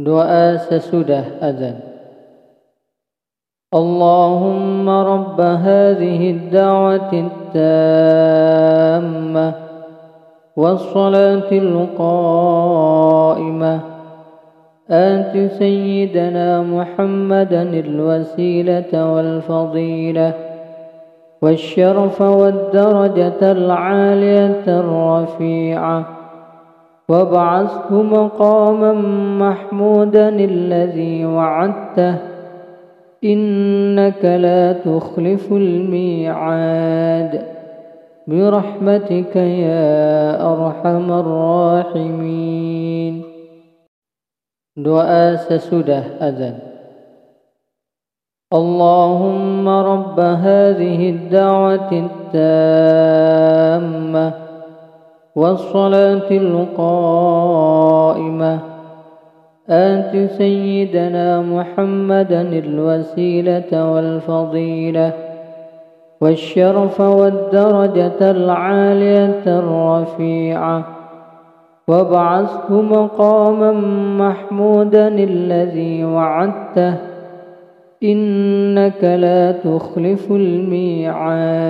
Doa sesudah azan. اللهم رب هذه الدعوة التامة والصلاة القائمة آت سيدنا محمدا الوسيلة والفضيلة والشرف والدرجة العالية الرفيعة وابعثه مقاما محمودا الذي وعدته. إنك لا تخلف الميعاد. برحمتك يا أرحم الراحمين. دعاء سسدة أذن. اللهم رب هذه الدعوة التامة. والصلاة القائمة. آت سيدنا محمدا الوسيلة والفضيلة والشرف والدرجة العالية الرفيعة. وابعثه مقاما محمودا الذي وعدته. إنك لا تخلف الميعاد.